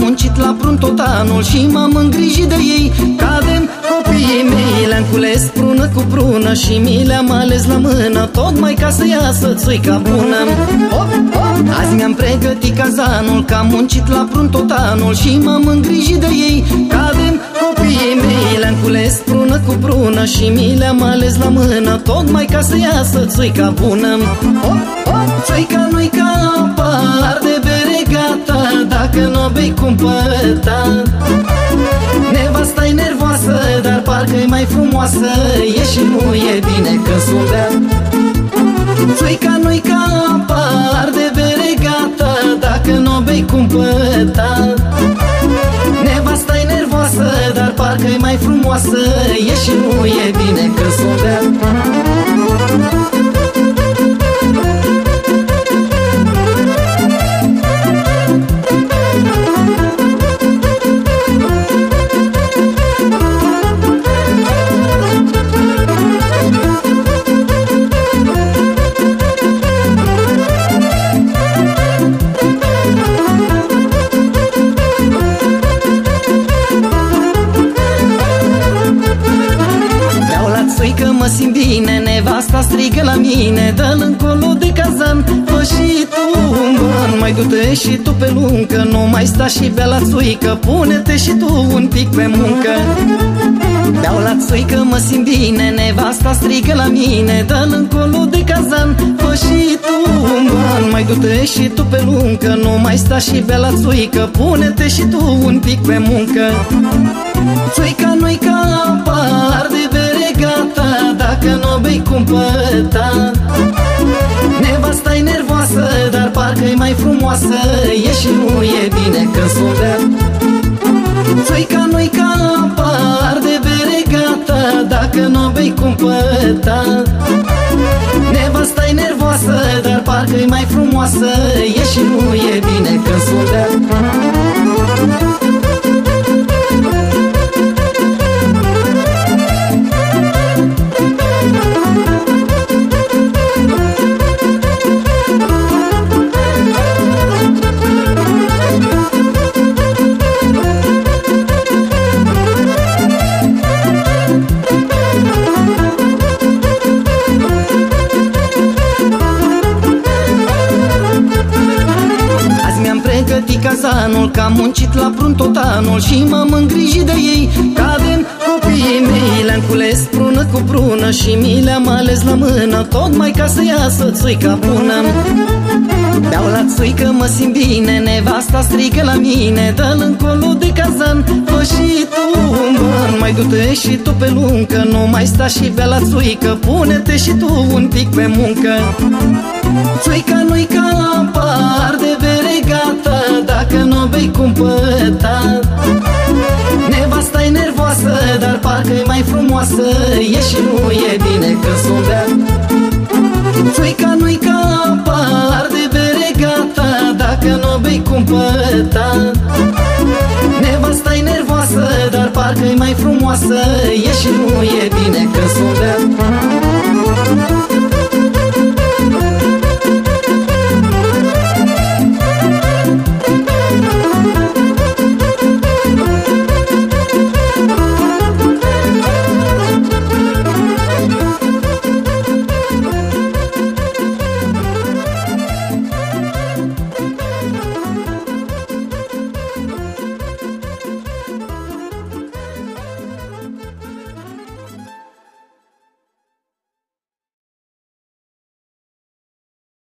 muncit la prun tot anul Și m-am îngrijit de ei. Cadem copiii mei Le-am cules prună cu prună Și mi le-am ales la mână Tocmai ca să iasă țuica bună. Azi mi-am pregătit cazanul Că am muncit la prun tot anul Și m-am îngrijit de ei. Cadem copiii mei Le-am cules prună cu prună Și mi le-am ales la mână Tocmai ca să iasă țuica bună. Țuica nu-i ca apa Arde bere gata Dacă n-o bei cumpăta. Nevasta-i nervoasă Dar parcă-i mai frumoasă. E și nu e bine că sunt bea Țuica nu-i ca apa Arde bere gata Dacă n-o bei cumpăta. Nevasta-i nervoasă Dar parcă-i mai frumoasă. E și nu e bine că sunt bea bine Nevasta strigă la mine Dă-l încolo de cazan. Fă și tu un ban Mai du-te și tu pe luncă. Nu mai sta și bea la țuică Pune-te și tu un pic pe muncă. Beau la țuică, mă simt bine Nevasta strigă la mine Dă-l încolo de cazan. Fă și tu un ban Mai du-te și tu pe luncă. Nu mai sta și bea la țuică Pune-te și tu un pic pe muncă. Țuica nu-i ca apa n-o bei cumpăta Nevasta-i nervoasă Dar parcă-i mai frumoasă. E și nu e bine că sunt bea Țuica nu-i ca apa Arde bere gata Dacă n-o bei cumpăta. Nevasta-i nervoasă Dar parcă-i mai frumoasă. E și nu e bine că sunt pregătit cazanul Că am muncit la prun tot anul Și m-am îngrijit de ei. Cadem copiii mei Le-am cules prună cu prună Și mi le-am ales la mână Tocmai ca să iasă țuica bună. Beau la țuică, mă simt bine Nevasta strigă la mine Dă-l încolo de cazan Fă și tu un ban Mai du-te și tu pe luncă Nu mai sta și bea la țuică Pune-te și tu un pic pe muncă. Țuica nu-i Dacă n-o bei cumpăta Nevasta-i nervoasă Dar parcă-i mai frumoasă. E și nu e bine că sunt bea Țuica nu-i ca apa Arde bere gata Dacă n-o bei cumpăta Nevasta-i nervoasă Dar parcă-i mai frumoasă. E și nu e bine că sunt bea